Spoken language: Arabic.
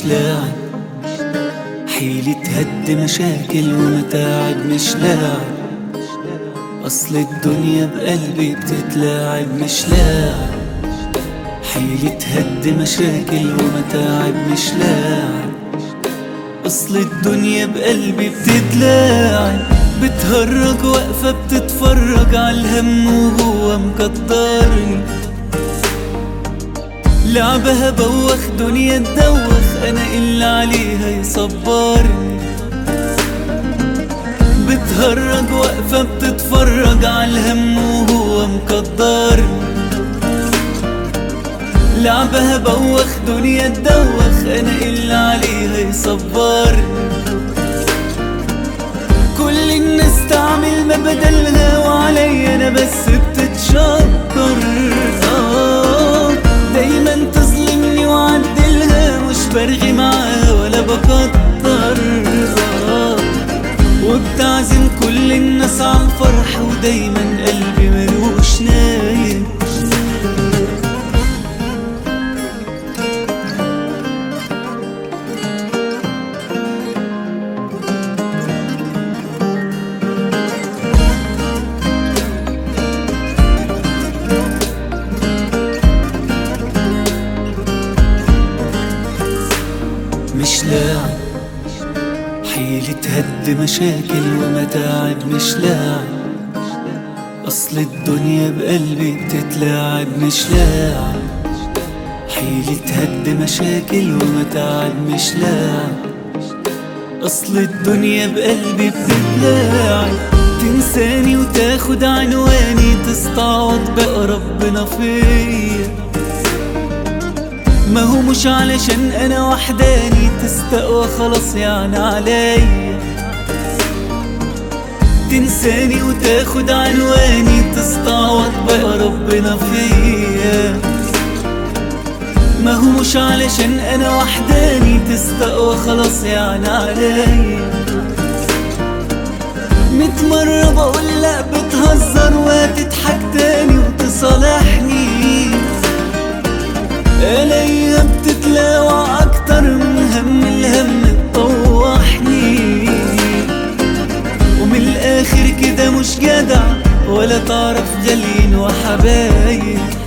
مش لاعب حيلي تهد مشاكل ومتاعب مش لاعب أصل الدنيا بقلبي بتتلاعب مش لاعب حيلي تهد مشاكل ومتاعب مش لاعب أصل الدنيا بقلبي بتتلاعب. بتهرج واقفة بتتفرج عالهم وهو مقدرني لعبها بوخ دنيا تدوخ أنا اللي عليها يصبرني بتهرج واقفة بتتفرج عالهم وهو مقدرني لعبها بوخ دنيا تدوخ أنا اللي عليها يصبرني كل الناس تعمل ما بدلها الناس على الفرح ودايما قلبي ملوش نايم. مش لاعب حيلي تهد مشاكل ومتاعب مش لاعب. أصل الدنيا بقلبي بتتلاعب مش لاعب. حيلي تهد مشاكل ومتاعب مش لاعب. أصل الدنيا بقلبي بتتلاعب. تنساني وتاخد عنواني تستعوض بقى ربنا فيا. ما هو مش علشان أنا وحداني تستقوى خلاص يعني عليا تنساني وتاخد عنواني تستعوض بقى ربنا فيا. ما هو مش علشان أنا وحداني تستقوى خلاص يعني عليا ميت مرة بقول لا بتهزر ومن الآخر كده مش جدع ولا تعرف غاليين وحبايب.